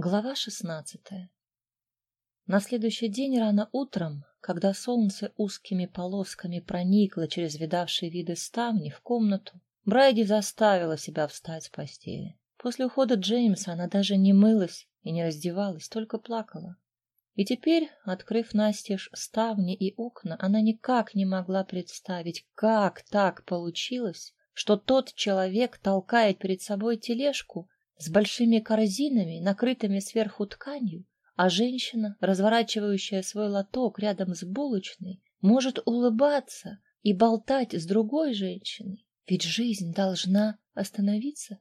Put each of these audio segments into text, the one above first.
Глава шестнадцатая. На следующий день рано утром, когда солнце узкими полосками проникло через видавшие виды ставни в комнату, Брайди заставила себя встать с постели. После ухода Джеймса она даже не мылась и не раздевалась, только плакала. И теперь, открыв настежь ставни и окна, она никак не могла представить, как так получилось, что тот человек толкает перед собой тележку, с большими корзинами, накрытыми сверху тканью, а женщина, разворачивающая свой лоток рядом с булочной, может улыбаться и болтать с другой женщиной, ведь жизнь должна остановиться.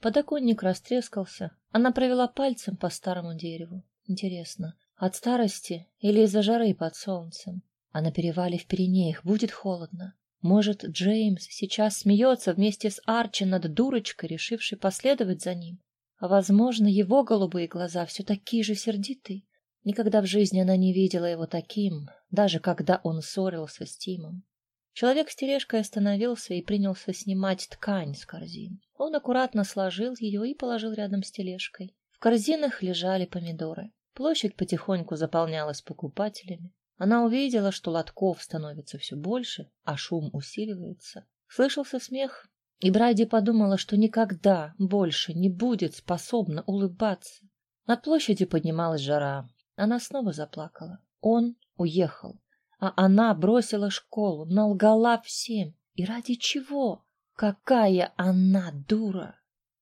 Подоконник растрескался, она провела пальцем по старому дереву. Интересно, от старости или из-за жары под солнцем? А на перевале в Пиренеях будет холодно. Может, Джеймс сейчас смеется вместе с Арчи над дурочкой, решившей последовать за ним. А, возможно, его голубые глаза все такие же сердитые. Никогда в жизни она не видела его таким, даже когда он ссорился с Тимом. Человек с тележкой остановился и принялся снимать ткань с корзин. Он аккуратно сложил ее и положил рядом с тележкой. В корзинах лежали помидоры. Площадь потихоньку заполнялась покупателями. Она увидела, что лотков становится все больше, а шум усиливается. Слышался смех, и Брайди подумала, что никогда больше не будет способна улыбаться. Над площадью поднималась жара. Она снова заплакала. Он уехал, а она бросила школу, налгала всем. И ради чего? Какая она дура!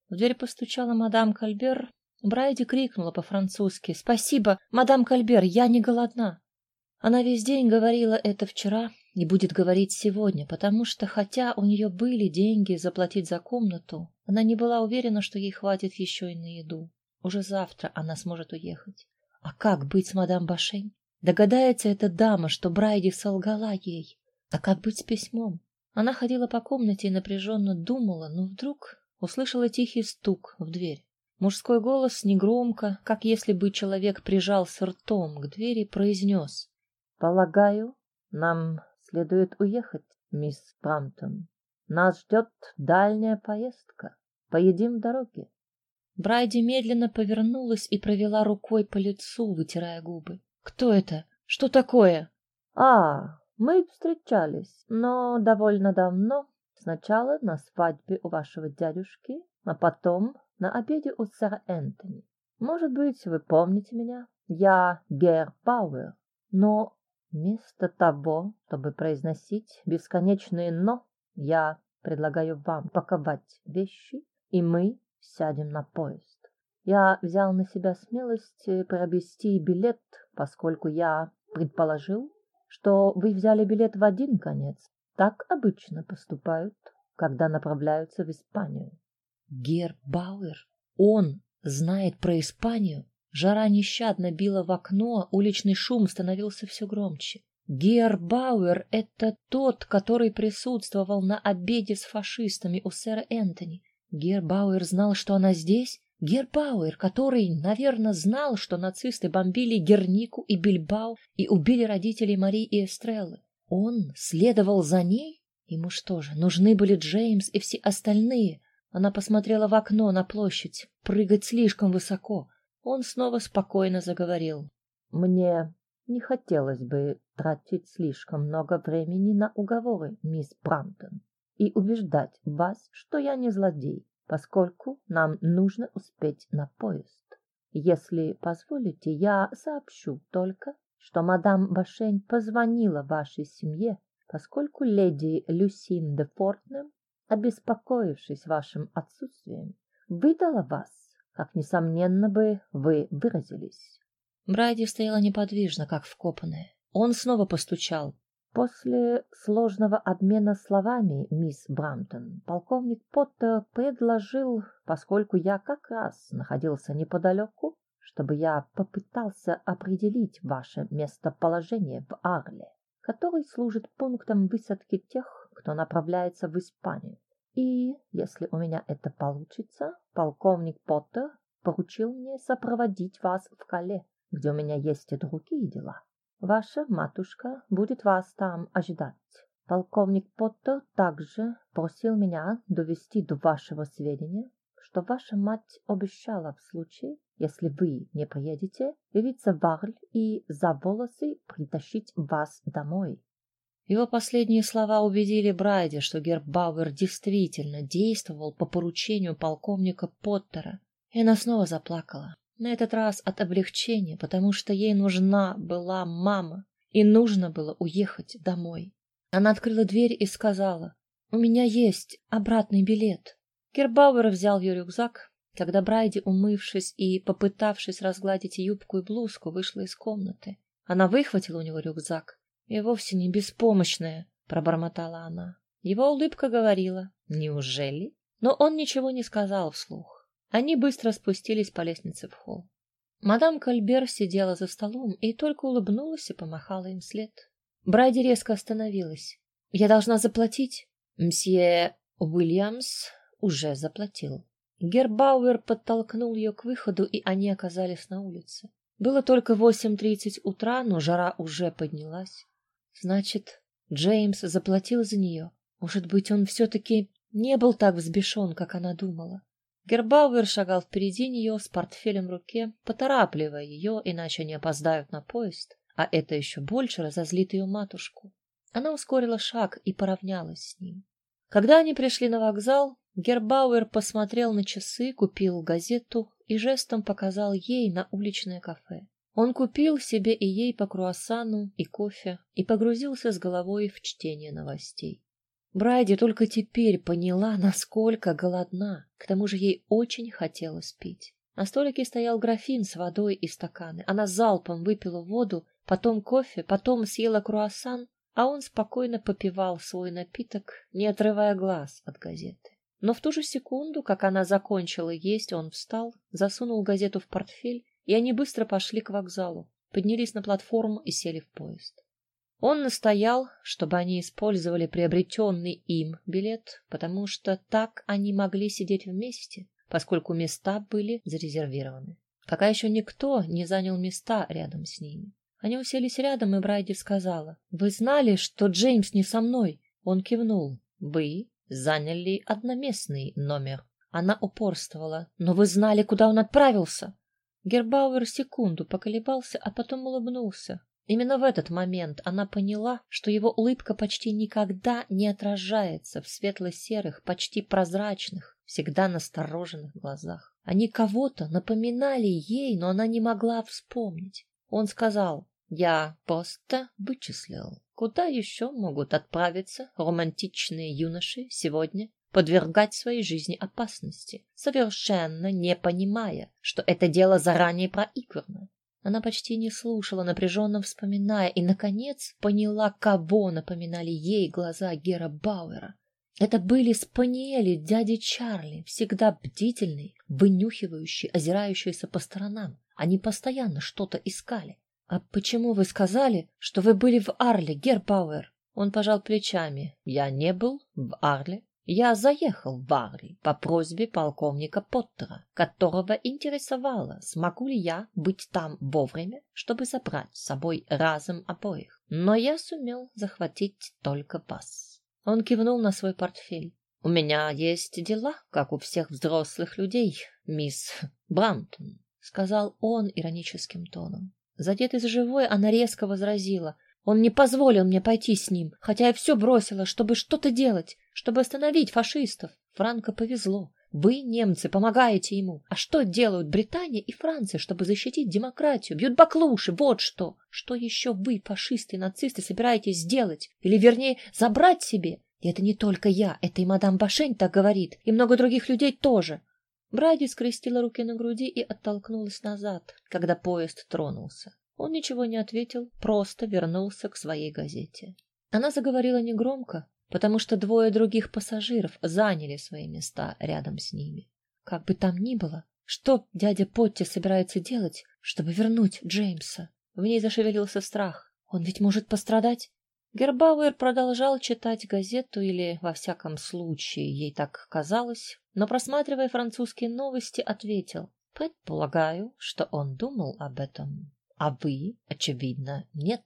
В дверь постучала мадам Кальбер. Брайди крикнула по-французски. «Спасибо, мадам Кальбер, я не голодна». Она весь день говорила это вчера и будет говорить сегодня, потому что, хотя у нее были деньги заплатить за комнату, она не была уверена, что ей хватит еще и на еду. Уже завтра она сможет уехать. А как быть с мадам Башень? Догадается эта дама, что Брайди солгала ей. А как быть с письмом? Она ходила по комнате и напряженно думала, но вдруг услышала тихий стук в дверь. Мужской голос негромко, как если бы человек прижался ртом к двери, произнес Полагаю, нам следует уехать, мисс Брамтон. Нас ждет дальняя поездка. Поедим в дороге. Брайди медленно повернулась и провела рукой по лицу, вытирая губы. Кто это? Что такое? А, мы встречались, но довольно давно. Сначала на свадьбе у вашего дядюшки, а потом на обеде у сэра Энтони. Может быть, вы помните меня? Я Гер Пауэр. Но Вместо того, чтобы произносить бесконечные «но», я предлагаю вам паковать вещи, и мы сядем на поезд. Я взял на себя смелость приобрести билет, поскольку я предположил, что вы взяли билет в один конец. Так обычно поступают, когда направляются в Испанию. Гер Бауэр, он знает про Испанию? Жара нещадно била в окно, уличный шум становился все громче. Гербауэр — это тот, который присутствовал на обеде с фашистами у сэра Энтони. Гербауэр знал, что она здесь? Гербауэр, который, наверное, знал, что нацисты бомбили Гернику и Бильбау и убили родителей Марии и Эстреллы. Он следовал за ней? Ему что же, нужны были Джеймс и все остальные? Она посмотрела в окно на площадь. Прыгать слишком высоко. Он снова спокойно заговорил. «Мне не хотелось бы тратить слишком много времени на уговоры, мисс Брамптон, и убеждать вас, что я не злодей, поскольку нам нужно успеть на поезд. Если позволите, я сообщу только, что мадам Башень позвонила вашей семье, поскольку леди Люсин де Фортнем, обеспокоившись вашим отсутствием, выдала вас как, несомненно бы, вы выразились. Брайди стояла неподвижно, как вкопанная. Он снова постучал. После сложного обмена словами, мисс Брамтон, полковник Поттер предложил, поскольку я как раз находился неподалеку, чтобы я попытался определить ваше местоположение в Арле, который служит пунктом высадки тех, кто направляется в Испанию. И, если у меня это получится, полковник Поттер поручил мне сопроводить вас в Кале, где у меня есть и другие дела. Ваша матушка будет вас там ожидать. Полковник Поттер также просил меня довести до вашего сведения, что ваша мать обещала в случае, если вы не приедете, явиться в Арль и за волосы притащить вас домой. Его последние слова убедили Брайди, что Гербауэр действительно действовал по поручению полковника Поттера, и она снова заплакала. На этот раз от облегчения, потому что ей нужна была мама, и нужно было уехать домой. Она открыла дверь и сказала, «У меня есть обратный билет». Гербауэр взял ее рюкзак, когда Брайди, умывшись и попытавшись разгладить юбку и блузку, вышла из комнаты. Она выхватила у него рюкзак. И вовсе не беспомощная, пробормотала она. Его улыбка говорила, неужели? Но он ничего не сказал вслух. Они быстро спустились по лестнице в холл. Мадам Кальбер сидела за столом и только улыбнулась и помахала им вслед. Брайди резко остановилась. «Я должна заплатить?» «Мсье Уильямс уже заплатил». Гербауэр подтолкнул ее к выходу, и они оказались на улице. Было только восемь тридцать утра, но жара уже поднялась. Значит, Джеймс заплатил за нее. Может быть, он все-таки не был так взбешен, как она думала. Гербауэр шагал впереди нее с портфелем в руке, поторапливая ее, иначе они опоздают на поезд, а это еще больше разозлит ее матушку. Она ускорила шаг и поравнялась с ним. Когда они пришли на вокзал, Гербауэр посмотрел на часы, купил газету и жестом показал ей на уличное кафе. Он купил себе и ей по круассану и кофе и погрузился с головой в чтение новостей. Брайди только теперь поняла, насколько голодна. К тому же ей очень хотелось пить. На столике стоял графин с водой и стаканы. Она залпом выпила воду, потом кофе, потом съела круассан, а он спокойно попивал свой напиток, не отрывая глаз от газеты. Но в ту же секунду, как она закончила есть, он встал, засунул газету в портфель, и они быстро пошли к вокзалу, поднялись на платформу и сели в поезд. Он настоял, чтобы они использовали приобретенный им билет, потому что так они могли сидеть вместе, поскольку места были зарезервированы. Пока еще никто не занял места рядом с ними. Они уселись рядом, и Брайди сказала, «Вы знали, что Джеймс не со мной?» Он кивнул. «Вы заняли одноместный номер». Она упорствовала, «Но вы знали, куда он отправился?» Гербауэр секунду поколебался, а потом улыбнулся. Именно в этот момент она поняла, что его улыбка почти никогда не отражается в светло-серых, почти прозрачных, всегда настороженных глазах. Они кого-то напоминали ей, но она не могла вспомнить. Он сказал, «Я просто вычислил, куда еще могут отправиться романтичные юноши сегодня подвергать своей жизни опасности, совершенно не понимая, что это дело заранее проиграно. Она почти не слушала, напряженно вспоминая, и, наконец, поняла, кого напоминали ей глаза Гера Бауэра. Это были спаниели дяди Чарли, всегда бдительные, вынюхивающие, озирающиеся по сторонам. Они постоянно что-то искали. «А почему вы сказали, что вы были в Арле, Гербауэр?» Он пожал плечами. «Я не был в Арле. Я заехал в Арли по просьбе полковника Поттера, которого интересовало, смогу ли я быть там вовремя, чтобы забрать с собой разом обоих. Но я сумел захватить только вас. Он кивнул на свой портфель. У меня есть дела, как у всех взрослых людей, мисс Брантон, сказал он ироническим тоном. Задетый за живое, она резко возразила. Он не позволил мне пойти с ним, хотя я все бросила, чтобы что-то делать, чтобы остановить фашистов. Франко повезло. Вы, немцы, помогаете ему. А что делают Британия и Франция, чтобы защитить демократию? Бьют баклуши, вот что. Что еще вы, фашисты и нацисты, собираетесь сделать? Или, вернее, забрать себе? И это не только я, это и мадам Башень так говорит, и много других людей тоже. Бради скрестила руки на груди и оттолкнулась назад, когда поезд тронулся. Он ничего не ответил, просто вернулся к своей газете. Она заговорила негромко, потому что двое других пассажиров заняли свои места рядом с ними. Как бы там ни было, что дядя Потти собирается делать, чтобы вернуть Джеймса? В ней зашевелился страх. Он ведь может пострадать? Гербауэр продолжал читать газету, или, во всяком случае, ей так казалось, но, просматривая французские новости, ответил. Предполагаю, что он думал об этом. А вы, очевидно, нет.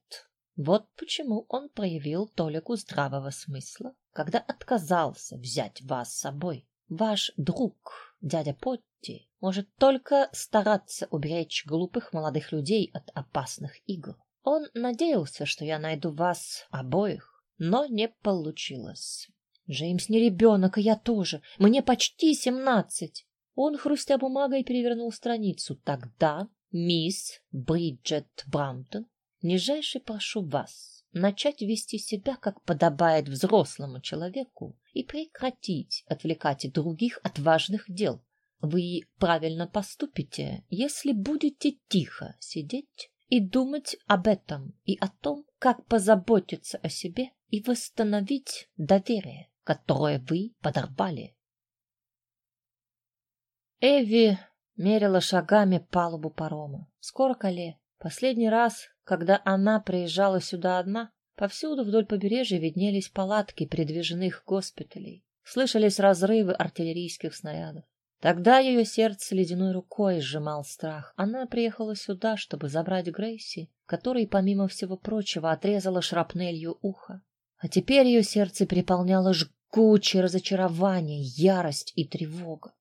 Вот почему он проявил толику здравого смысла, когда отказался взять вас с собой. Ваш друг дядя Потти может только стараться уберечь глупых молодых людей от опасных игр. Он надеялся, что я найду вас обоих, но не получилось. Джеймс не ребенок, и я тоже. Мне почти семнадцать. Он, хрустя бумагой, перевернул страницу. Тогда, мисс Бриджет Брамптон, нижайше прошу вас начать вести себя, как подобает взрослому человеку, и прекратить отвлекать других от важных дел. Вы правильно поступите, если будете тихо сидеть и думать об этом и о том, как позаботиться о себе и восстановить доверие, которое вы подорвали. Эви мерила шагами палубу парома. Скоро Кале. Последний раз, когда она приезжала сюда одна, повсюду вдоль побережья виднелись палатки передвижных госпиталей. Слышались разрывы артиллерийских снарядов. Тогда ее сердце ледяной рукой сжимал страх. Она приехала сюда, чтобы забрать Грейси, которой, помимо всего прочего, отрезала шрапнелью ухо. А теперь ее сердце переполняло жгучее разочарование, ярость и тревога.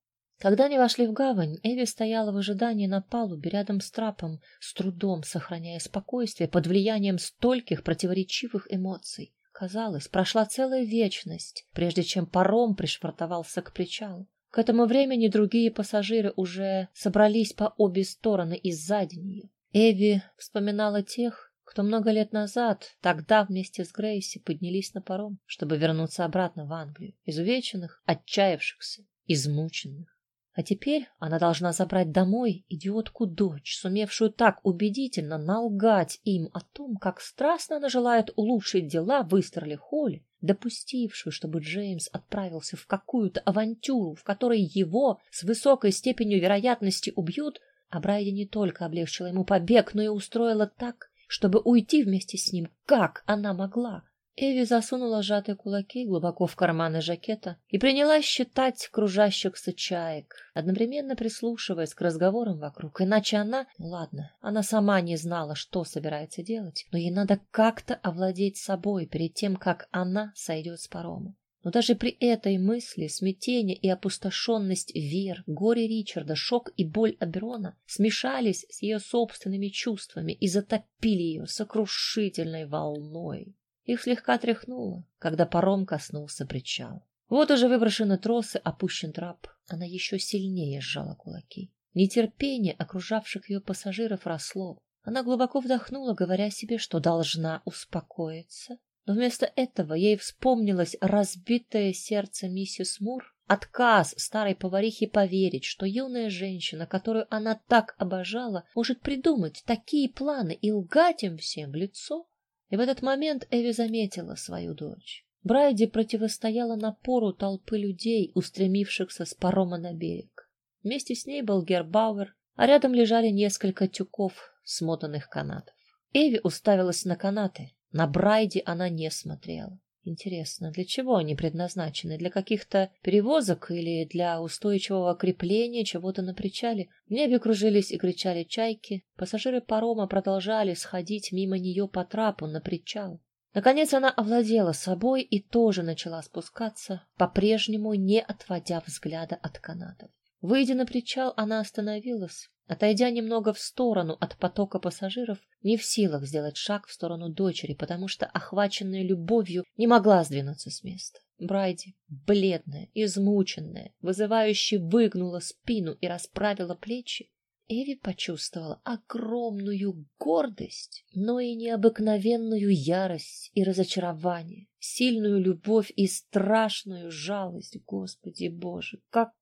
Когда они вошли в гавань, Эви стояла в ожидании на палубе рядом с трапом, с трудом сохраняя спокойствие под влиянием стольких противоречивых эмоций. Казалось, прошла целая вечность, прежде чем паром пришвартовался к причалу. К этому времени другие пассажиры уже собрались по обе стороны и сзади нее. Эви вспоминала тех, кто много лет назад, тогда вместе с Грейси, поднялись на паром, чтобы вернуться обратно в Англию, изувеченных, отчаявшихся, измученных. А теперь она должна забрать домой идиотку-дочь, сумевшую так убедительно налгать им о том, как страстно она желает улучшить дела в Истерли-Холле, допустившую, чтобы Джеймс отправился в какую-то авантюру, в которой его с высокой степенью вероятности убьют, а Брайди не только облегчила ему побег, но и устроила так, чтобы уйти вместе с ним, как она могла. Эви засунула сжатые кулаки глубоко в карманы жакета и принялась считать кружащихся чаек, одновременно прислушиваясь к разговорам вокруг. Иначе она... Ладно, она сама не знала, что собирается делать, но ей надо как-то овладеть собой перед тем, как она сойдет с парома. Но даже при этой мысли смятение и опустошенность Вер, горе Ричарда, шок и боль Аберона смешались с ее собственными чувствами и затопили ее сокрушительной волной. Их слегка тряхнуло, когда паром коснулся причала. Вот уже выброшены тросы, опущен трап. Она еще сильнее сжала кулаки. Нетерпение окружавших ее пассажиров росло. Она глубоко вдохнула, говоря себе, что должна успокоиться. Но вместо этого ей вспомнилось разбитое сердце миссис Мур, отказ старой поварихи поверить, что юная женщина, которую она так обожала, может придумать такие планы и лгать им всем в лицо. И в этот момент Эви заметила свою дочь. Брайди противостояла напору толпы людей, устремившихся с парома на берег. Вместе с ней был Гербауэр, а рядом лежали несколько тюков смотанных канатов. Эви уставилась на канаты. На Брайди она не смотрела. Интересно, для чего они предназначены? Для каких-то перевозок или для устойчивого крепления чего-то на причале? В небе кружились и кричали чайки. Пассажиры парома продолжали сходить мимо нее по трапу на причал. Наконец она овладела собой и тоже начала спускаться, по-прежнему не отводя взгляда от канатов. Выйдя на причал, она остановилась, Отойдя немного в сторону от потока пассажиров, не в силах сделать шаг в сторону дочери, потому что, охваченная любовью, не могла сдвинуться с места. Брайди, бледная, измученная, вызывающе выгнула спину и расправила плечи. Эви почувствовала огромную гордость, но и необыкновенную ярость и разочарование, сильную любовь и страшную жалость. Господи Боже,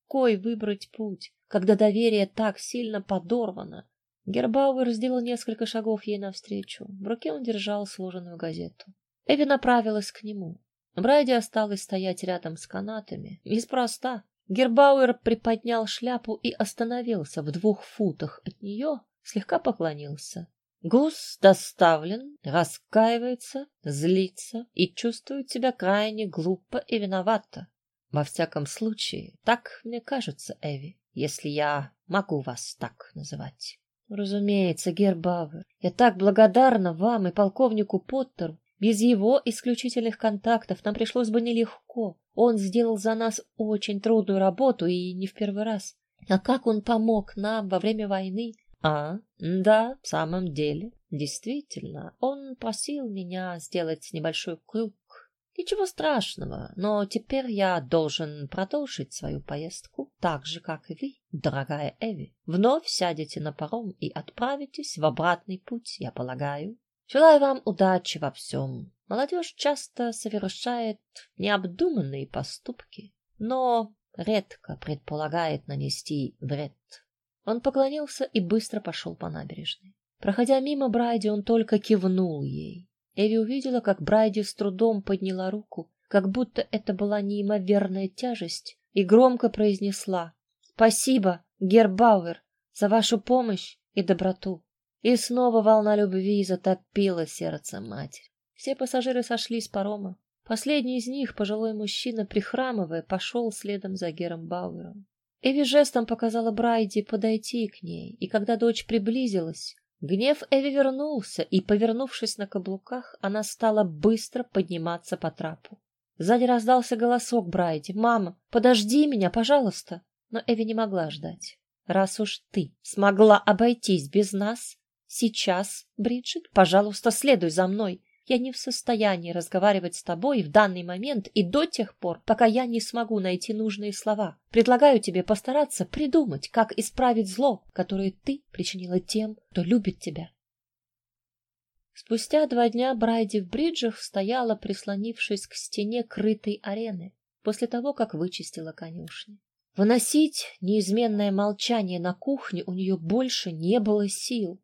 какой выбрать путь? когда доверие так сильно подорвано. Гербауэр сделал несколько шагов ей навстречу. В руке он держал сложенную газету. Эви направилась к нему. Брайди осталась стоять рядом с канатами. Неспроста. Гербауэр приподнял шляпу и остановился в двух футах от нее, слегка поклонился. Гус доставлен, раскаивается, злится и чувствует себя крайне глупо и виновато. Во всяком случае, так мне кажется, Эви если я могу вас так называть. Разумеется, Гербауэр, я так благодарна вам и полковнику Поттеру. Без его исключительных контактов нам пришлось бы нелегко. Он сделал за нас очень трудную работу и не в первый раз. А как он помог нам во время войны? А, да, в самом деле, действительно, он просил меня сделать небольшой круг. Ничего страшного, но теперь я должен продолжить свою поездку, так же, как и вы, дорогая Эви. Вновь сядете на паром и отправитесь в обратный путь, я полагаю. Желаю вам удачи во всем. Молодежь часто совершает необдуманные поступки, но редко предполагает нанести вред. Он поклонился и быстро пошел по набережной. Проходя мимо Брайди, он только кивнул ей. Эви увидела, как Брайди с трудом подняла руку, как будто это была неимоверная тяжесть, и громко произнесла «Спасибо, Гербауэр, за вашу помощь и доброту». И снова волна любви затопила сердце матери. Все пассажиры сошли с парома. Последний из них, пожилой мужчина, прихрамывая, пошел следом за Гером Бауэром. Эви жестом показала Брайди подойти к ней, и когда дочь приблизилась, гнев Эви вернулся, и, повернувшись на каблуках, она стала быстро подниматься по трапу. Сзади раздался голосок Брайди. «Мама, подожди меня, пожалуйста!» Но Эви не могла ждать. «Раз уж ты смогла обойтись без нас, Сейчас, Бриджит, пожалуйста, следуй за мной. Я не в состоянии разговаривать с тобой в данный момент и до тех пор, пока я не смогу найти нужные слова. Предлагаю тебе постараться придумать, как исправить зло, которое ты причинила тем, кто любит тебя. Спустя два дня Брайди в бриджах стояла, прислонившись к стене крытой арены, после того, как вычистила конюшни. Выносить неизменное молчание на кухне у нее больше не было сил.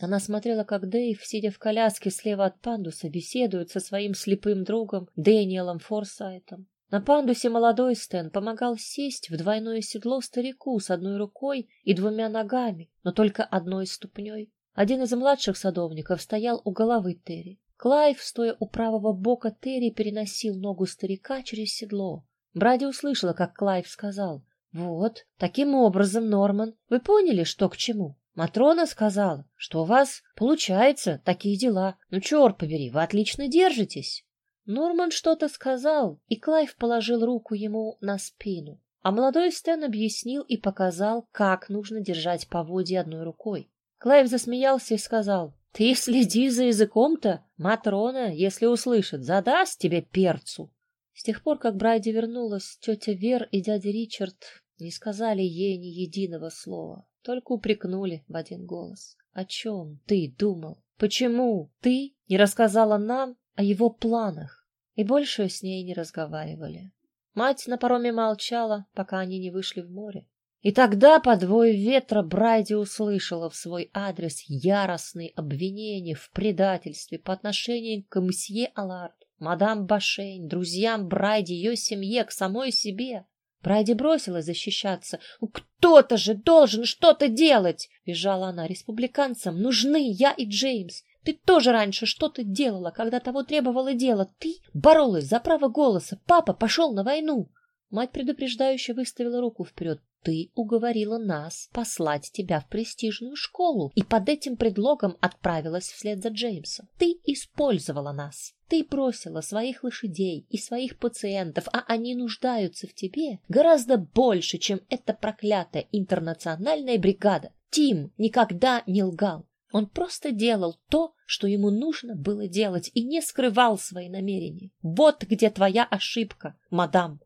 Она смотрела, как Дэйв, сидя в коляске слева от пандуса, беседует со своим слепым другом Дэниелом Форсайтом. На пандусе молодой Стэн помогал сесть в двойное седло старику с одной рукой и двумя ногами, но только одной ступней. Один из младших садовников стоял у головы Терри. Клайв, стоя у правого бока Терри, переносил ногу старика через седло. Бради услышала, как Клайв сказал, «Вот, таким образом, Норман, вы поняли, что к чему?» Матрона сказала, что у вас получается такие дела. Ну, черт побери, вы отлично держитесь. Норман что-то сказал, и Клайв положил руку ему на спину. А молодой Стэн объяснил и показал, как нужно держать поводья одной рукой. Клайв засмеялся и сказал, «Ты следи за языком-то, Матрона, если услышит, задаст тебе перцу». С тех пор, как Брайди вернулась, тетя Вер и дядя Ричард не сказали ей ни единого слова. Только упрекнули в один голос. О чем ты думал? Почему ты не рассказала нам о его планах? И больше с ней не разговаривали. Мать на пароме молчала, пока они не вышли в море. И тогда по двое ветра Брайди услышала в свой адрес яростные обвинения в предательстве по отношению к мсье Алард, мадам Башейн, друзьям Брайди, ее семье, к самой себе. Брайди бросилась защищаться. «Кто-то же должен что-то делать!» — визжала она. «Республиканцам нужны я и Джеймс. Ты тоже раньше что-то делала, когда того требовало дело. Ты боролась за право голоса. Папа пошел на войну!» Мать предупреждающе выставила руку вперед. Ты уговорила нас послать тебя в престижную школу и под этим предлогом отправилась вслед за Джеймсом. Ты использовала нас. Ты бросила своих лошадей и своих пациентов, а они нуждаются в тебе гораздо больше, чем эта проклятая интернациональная бригада. Тим никогда не лгал. Он просто делал то, что ему нужно было делать, и не скрывал свои намерения. Вот где твоя ошибка, мадам.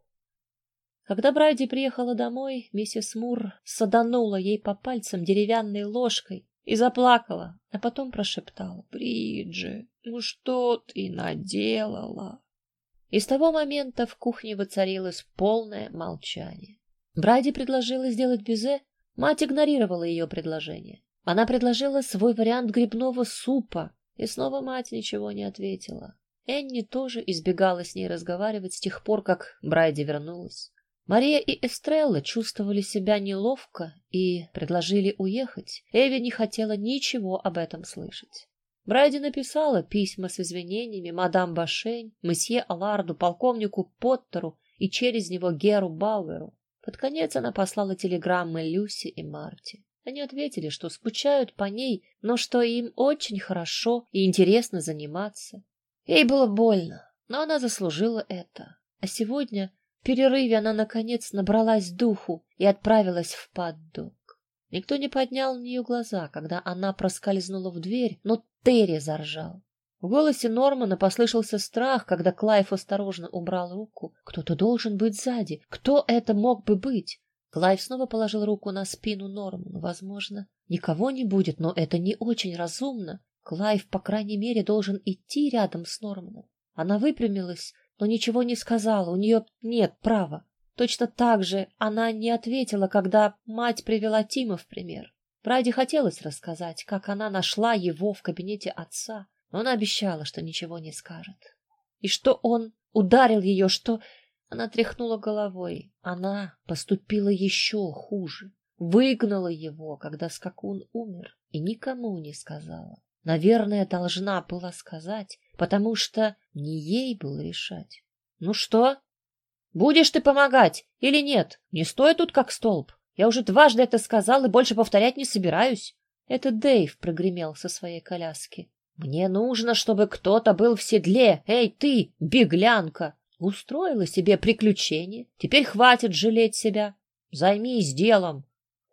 Когда Брайди приехала домой, миссис Мур саданула ей по пальцам деревянной ложкой и заплакала, а потом прошептала «Бриджи, ну что ты наделала?» И с того момента в кухне воцарилось полное молчание. Брайди предложила сделать безе, мать игнорировала ее предложение. Она предложила свой вариант грибного супа, и снова мать ничего не ответила. Энни тоже избегала с ней разговаривать с тех пор, как Брайди вернулась. Мария и Эстрелла чувствовали себя неловко и предложили уехать. Эви не хотела ничего об этом слышать. Брайди написала письма с извинениями мадам Башень, месье Аларду, полковнику Поттеру и через него Геру Бауэру. Под конец она послала телеграммы Люси и Марти. Они ответили, что скучают по ней, но что им очень хорошо и интересно заниматься. Ей было больно, но она заслужила это. А сегодня, в перерыве, она, наконец, набралась духу и отправилась в паддок. Никто не поднял на нее глаза, когда она проскользнула в дверь, но Терри заржал. В голосе Нормана послышался страх, когда Клайв осторожно убрал руку. Кто-то должен быть сзади. Кто это мог бы быть? Клайв снова положил руку на спину Норману. Возможно, никого не будет, но это не очень разумно. Клайв, по крайней мере, должен идти рядом с Норманом. Она выпрямилась, но ничего не сказала. У нее нет права. Точно так же она не ответила, когда мать привела Тима в пример. Браде хотелось рассказать, как она нашла его в кабинете отца, но она обещала, что ничего не скажет. И что он ударил ее, что... Она тряхнула головой. Она поступила еще хуже. Выгнала его, когда скакун умер, и никому не сказала. Наверное, должна была сказать, потому что не ей было решать. Ну что? Будешь ты помогать или нет? Не стой тут как столб. Я уже дважды это сказал и больше повторять не собираюсь. Это Дэйв прогремел со своей коляски. Мне нужно, чтобы кто-то был в седле. Эй, ты, беглянка! Устроила себе приключение. Теперь хватит жалеть себя. Займись делом.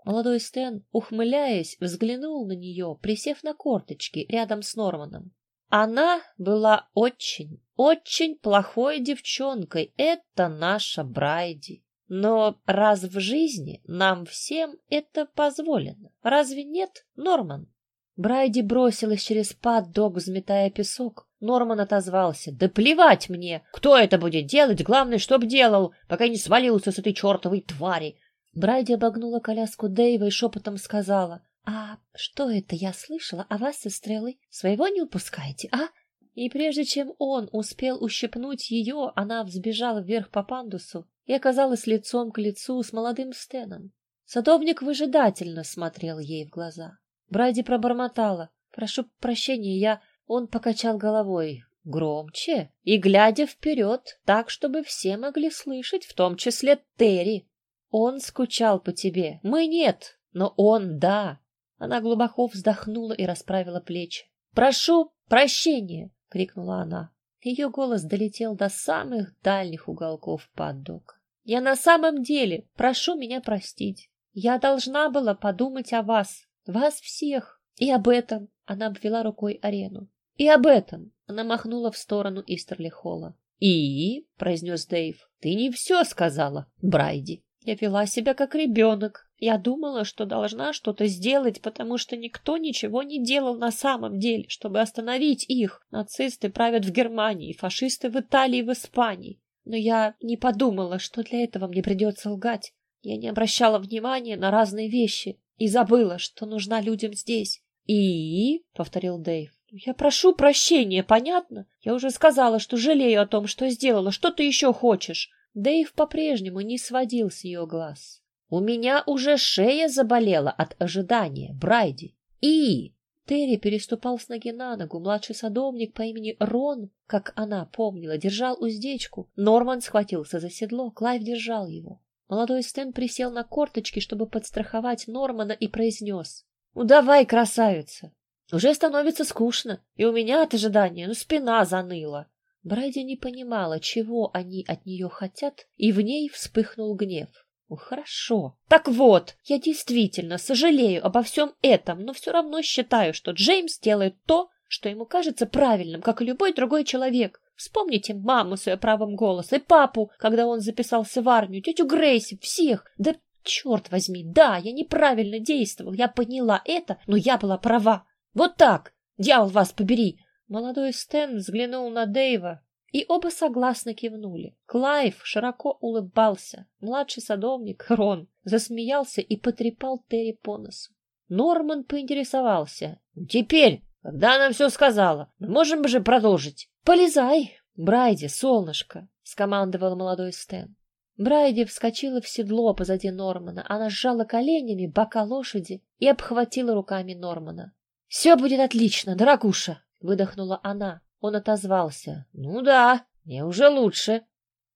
Молодой Стэн, ухмыляясь, взглянул на нее, присев на корточки рядом с Норманом. Она была очень, очень плохой девчонкой. Это наша Брайди. Но раз в жизни нам всем это позволено. Разве нет, Норман? Брайди бросилась через паддок, взметая песок. Норман отозвался. «Да плевать мне! Кто это будет делать? Главное, чтоб делал, пока не свалился с этой чертовой твари!» Брайди обогнула коляску Дэйва и шепотом сказала. «А что это я слышала о вас со стрелой? Своего не упускайте, а?» И прежде чем он успел ущипнуть ее, она взбежала вверх по пандусу и оказалась лицом к лицу с молодым Стеном. Садовник выжидательно смотрел ей в глаза. Брайди пробормотала. «Прошу прощения, я...» Он покачал головой громче и глядя вперед, так, чтобы все могли слышать, в том числе Терри. «Он скучал по тебе. Мы нет, но он — да». Она глубоко вздохнула и расправила плечи. «Прошу прощения!» — крикнула она. Ее голос долетел до самых дальних уголков паддока. «Я на самом деле прошу меня простить. Я должна была подумать о вас, вас всех. И об этом она обвела рукой арену. И об этом она махнула в сторону Истерли-холла. «И?» — произнес Дэйв. «Ты не все сказала, Брайди. Я вела себя как ребенок. Я думала, что должна что-то сделать, потому что никто ничего не делал на самом деле, чтобы остановить их. Нацисты правят в Германии, фашисты в Италии и в Испании. Но я не подумала, что для этого мне придется лгать. Я не обращала внимания на разные вещи и забыла, что нужна людям здесь. «И?» — повторил Дэйв. «Я прошу прощения, понятно? Я уже сказала, что жалею о том, что сделала. Что ты еще хочешь?» Дэйв по-прежнему не сводил с ее глаз. «У меня уже шея заболела от ожидания, Брайди. И...» Терри переступал с ноги на ногу. Младший садовник по имени Рон, как она помнила, держал уздечку. Норман схватился за седло, Клайв держал его. Молодой Стэн присел на корточки, чтобы подстраховать Нормана, и произнес. «Ну давай, красавица! Уже становится скучно, и у меня от ожидания ну спина заныла». Брайди не понимала, чего они от нее хотят, и в ней вспыхнул гнев. Хорошо. Так вот, я действительно сожалею обо всем этом, но все равно считаю, что Джеймс делает то, что ему кажется правильным, как и любой другой человек. Вспомните маму с ее правым голосом и папу, когда он записался в армию, тетю Грейси, всех. Да черт возьми, да, я неправильно действовал, я поняла это, но я была права. Вот так, дьявол вас побери. Молодой Стэн взглянул на Дэйва, и оба согласно кивнули. Клайв широко улыбался. Младший садовник, Рон, засмеялся и потрепал Терри по носу. Норман поинтересовался. «Теперь, когда она все сказала, мы можем же продолжить?» «Полезай, Брайди, солнышко!» — скомандовал молодой Стэн. Брайди вскочила в седло позади Нормана. Она сжала коленями бока лошади и обхватила руками Нормана. «Все будет отлично, дорогуша!» — выдохнула она. Он отозвался. «Ну да, мне уже лучше».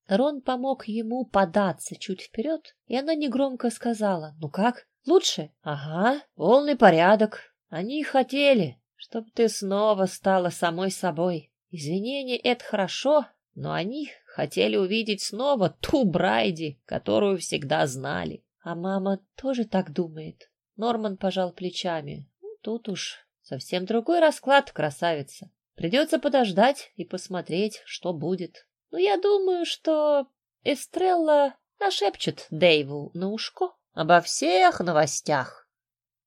Рон помог ему податься чуть вперед, и она негромко сказала. «Ну как, лучше?» «Ага, полный порядок. Они хотели, чтобы ты снова стала самой собой». Извинения — это хорошо, но они хотели увидеть снова ту Брайди, которую всегда знали. А мама тоже так думает. Норман пожал плечами. Ну, тут уж совсем другой расклад, красавица. Придется подождать и посмотреть, что будет. Но я думаю, что Эстрелла нашепчет Дэйву на ушко обо всех новостях.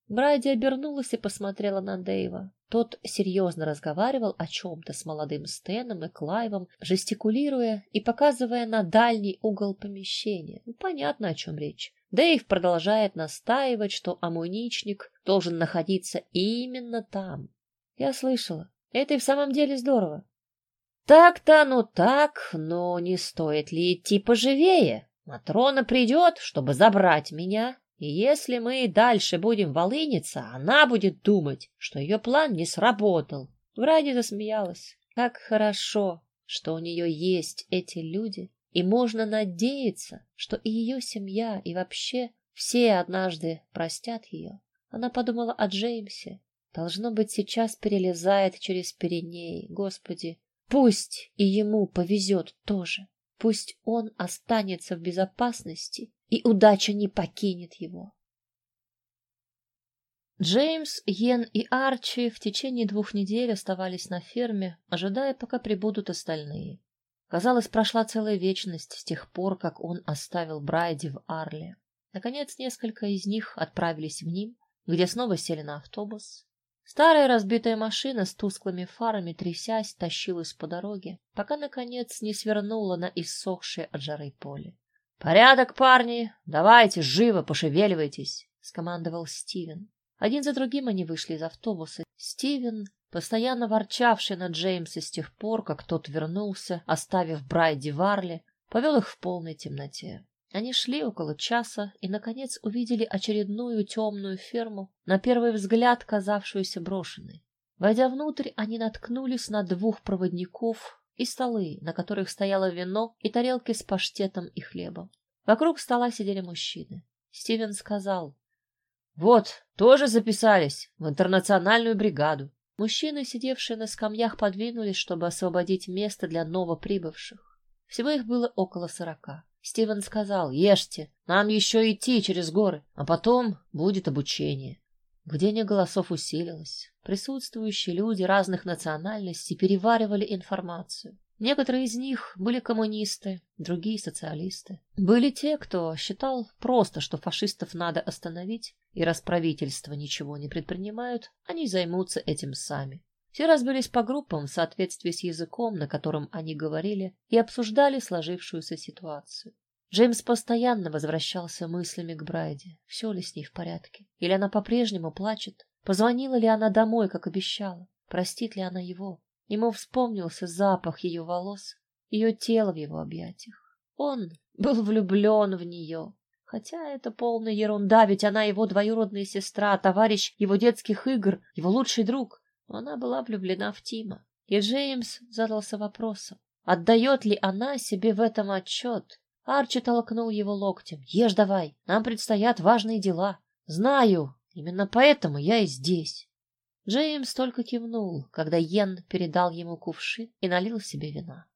Брайди обернулась и посмотрела на Дэйва. Тот серьезно разговаривал о чем-то с молодым Стэном и Клайвом, жестикулируя и показывая на дальний угол помещения. Ну, понятно, о чем речь. Дэйв продолжает настаивать, что амуничник должен находиться именно там. Я слышала. Это и в самом деле здорово. Так-то ну так, но не стоит ли идти поживее? Матрона придет, чтобы забрать меня, и если мы и дальше будем волыниться, она будет думать, что ее план не сработал. Вради засмеялась. Как хорошо, что у нее есть эти люди, и можно надеяться, что и ее семья, и вообще все однажды простят ее. Она подумала о Джеймсе. Должно быть, сейчас перелезает через Пиренеи. Господи, пусть и ему повезет тоже. Пусть он останется в безопасности, и удача не покинет его. Джеймс, Йен и Арчи в течение двух недель оставались на ферме, ожидая, пока прибудут остальные. Казалось, прошла целая вечность с тех пор, как он оставил Брайди в Арле. Наконец, несколько из них отправились в Ним, где снова сели на автобус. Старая разбитая машина с тусклыми фарами, трясясь, тащилась по дороге, пока, наконец, не свернула на иссохшее от жары поле. — Порядок, парни! Давайте, живо, пошевеливайтесь! — скомандовал Стивен. Один за другим они вышли из автобуса. Стивен, постоянно ворчавший на Джеймса с тех пор, как тот вернулся, оставив Брайди Варли, повел их в полной темноте. Они шли около часа и, наконец, увидели очередную темную ферму, на первый взгляд казавшуюся брошенной. Войдя внутрь, они наткнулись на двух проводников и столы, на которых стояло вино и тарелки с паштетом и хлебом. Вокруг стола сидели мужчины. Стивен сказал, «Вот, тоже записались в интернациональную бригаду». Мужчины, сидевшие на скамьях, подвинулись, чтобы освободить место для новоприбывших. Всего их было около сорока. Стивен сказал, ешьте, нам еще идти через горы, а потом будет обучение. Гудение голосов усилилось. Присутствующие люди разных национальностей переваривали информацию. Некоторые из них были коммунисты, другие — социалисты. Были те, кто считал просто, что фашистов надо остановить, и раз правительство ничего не предпринимают, они займутся этим сами. Все разбились по группам в соответствии с языком, на котором они говорили, и обсуждали сложившуюся ситуацию. Джеймс постоянно возвращался мыслями к Брайде. Все ли с ней в порядке? Или она по-прежнему плачет? Позвонила ли она домой, как обещала? Простит ли она его? Ему вспомнился запах ее волос, ее тело в его объятиях. Он был влюблен в нее. Хотя это полная ерунда, ведь она его двоюродная сестра, товарищ его детских игр, его лучший друг. Она была влюблена в Тима. И Джеймс задался вопросом, отдает ли она себе в этом отчет. Арчи толкнул его локтем. «Ешь давай, нам предстоят важные дела». «Знаю, именно поэтому я и здесь». Джеймс только кивнул, когда Йен передал ему кувшин и налил себе вина.